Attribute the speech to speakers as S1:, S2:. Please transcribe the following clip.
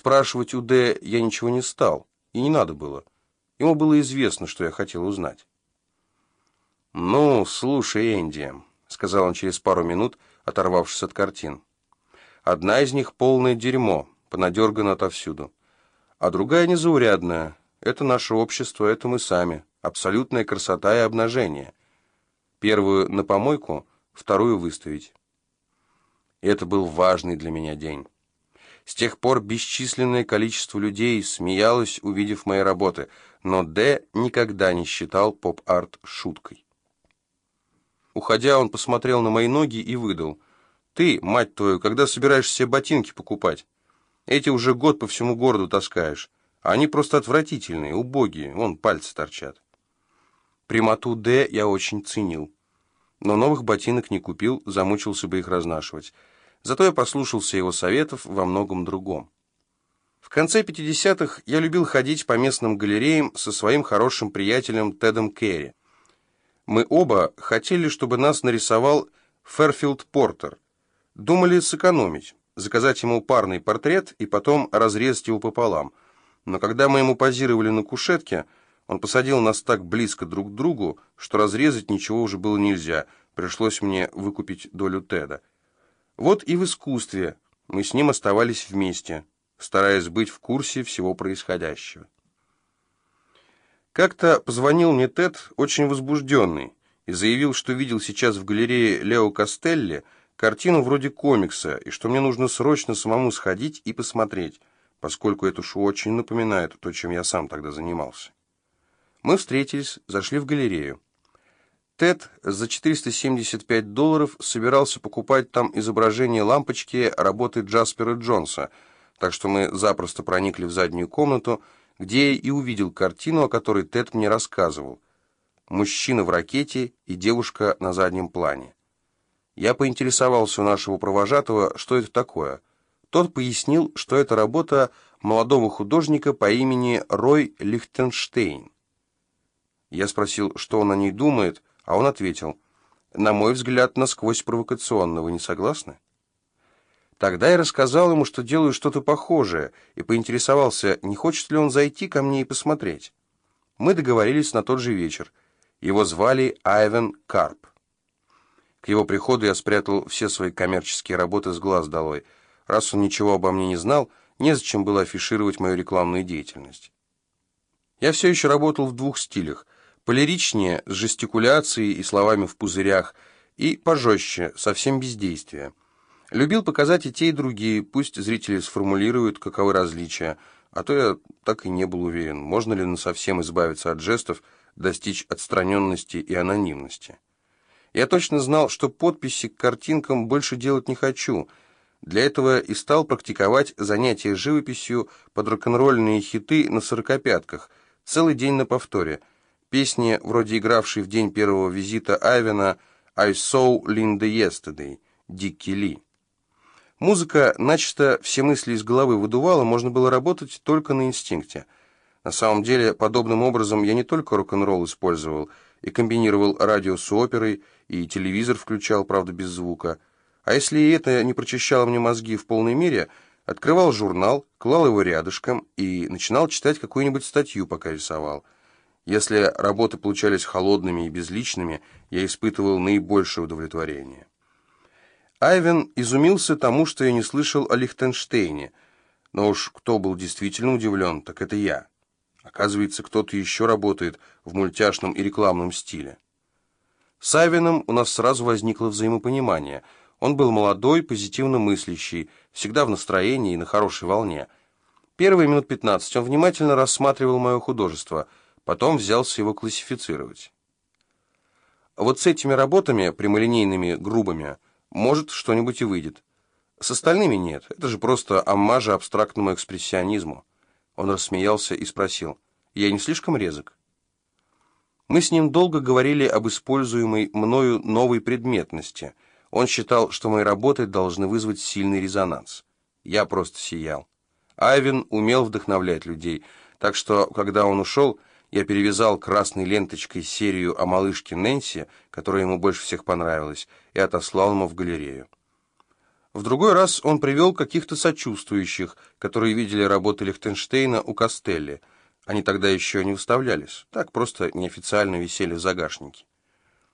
S1: спрашивать у Д я ничего не стал, и не надо было. Ему было известно, что я хотел узнать. «Ну, слушай, Энди», — сказал он через пару минут, оторвавшись от картин. «Одна из них полное дерьмо, понадергано отовсюду. А другая незаурядная. Это наше общество, это мы сами. Абсолютная красота и обнажение. Первую на помойку, вторую выставить». И это был важный для меня день. С тех пор бесчисленное количество людей смеялось, увидев мои работы, но Д никогда не считал поп-арт шуткой. Уходя, он посмотрел на мои ноги и выдал. «Ты, мать твою, когда собираешься себе ботинки покупать? Эти уже год по всему городу таскаешь. Они просто отвратительные, убогие, вон пальцы торчат». Прямоту Д я очень ценил. Но новых ботинок не купил, замучился бы их разнашивать. Зато я послушался его советов во многом другом. В конце 50-х я любил ходить по местным галереям со своим хорошим приятелем Тедом Керри. Мы оба хотели, чтобы нас нарисовал Ферфилд Портер. Думали сэкономить, заказать ему парный портрет и потом разрезать его пополам. Но когда мы ему позировали на кушетке, он посадил нас так близко друг к другу, что разрезать ничего уже было нельзя. Пришлось мне выкупить долю Теда. Вот и в искусстве мы с ним оставались вместе, стараясь быть в курсе всего происходящего. Как-то позвонил мне Тед, очень возбужденный, и заявил, что видел сейчас в галерее Лео Костелли картину вроде комикса, и что мне нужно срочно самому сходить и посмотреть, поскольку это шоу очень напоминает то, чем я сам тогда занимался. Мы встретились, зашли в галерею. Тед за 475 долларов собирался покупать там изображение лампочки работы Джаспера Джонса, так что мы запросто проникли в заднюю комнату, где я и увидел картину, о которой Тед мне рассказывал. Мужчина в ракете и девушка на заднем плане. Я поинтересовался у нашего провожатого, что это такое. Тот пояснил, что это работа молодого художника по имени Рой Лихтенштейн. Я спросил, что он о ней думает, а он ответил, «На мой взгляд, насквозь провокационно. Вы не согласны?» Тогда я рассказал ему, что делаю что-то похожее, и поинтересовался, не хочет ли он зайти ко мне и посмотреть. Мы договорились на тот же вечер. Его звали Айвен Карп. К его приходу я спрятал все свои коммерческие работы с глаз долой. Раз он ничего обо мне не знал, незачем было афишировать мою рекламную деятельность. Я все еще работал в двух стилях. Полиричнее, с жестикуляцией и словами в пузырях, и пожестче, совсем бездействия. Любил показать и те, и другие, пусть зрители сформулируют, каковы различия, а то я так и не был уверен, можно ли насовсем избавиться от жестов, достичь отстраненности и анонимности. Я точно знал, что подписи к картинкам больше делать не хочу. Для этого и стал практиковать занятия живописью под рок-н-ролльные хиты на сорокопятках, целый день на повторе. Песни, вроде игравшей в день первого визита Айвена «I saw Linda yesterday» Дикки Ли. Музыка начисто все мысли из головы выдувала, можно было работать только на инстинкте. На самом деле, подобным образом я не только рок-н-ролл использовал, и комбинировал радио с оперой, и телевизор включал, правда, без звука. А если и это не прочищало мне мозги в полной мере, открывал журнал, клал его рядышком и начинал читать какую-нибудь статью, пока рисовал. Если работы получались холодными и безличными, я испытывал наибольшее удовлетворение. Айвен изумился тому, что я не слышал о Лихтенштейне. Но уж кто был действительно удивлен, так это я. Оказывается, кто-то еще работает в мультяшном и рекламном стиле. С Айвеном у нас сразу возникло взаимопонимание. Он был молодой, позитивно мыслящий, всегда в настроении и на хорошей волне. Первые минут пятнадцать он внимательно рассматривал мое художество, потом взялся его классифицировать. Вот с этими работами, прямолинейными, грубыми, может, что-нибудь и выйдет. С остальными нет. Это же просто аммажа абстрактному экспрессионизму. Он рассмеялся и спросил, «Я не слишком резок?» Мы с ним долго говорили об используемой мною новой предметности. Он считал, что мои работы должны вызвать сильный резонанс. Я просто сиял. Айвен умел вдохновлять людей, так что, когда он ушел, я перевязал красной ленточкой серию о малышке Нэнси, которая ему больше всех понравилась, и отослал ему в галерею. В другой раз он привел каких-то сочувствующих, которые видели работы Лихтенштейна у Костелли. Они тогда еще не выставлялись, так просто неофициально висели в загашнике.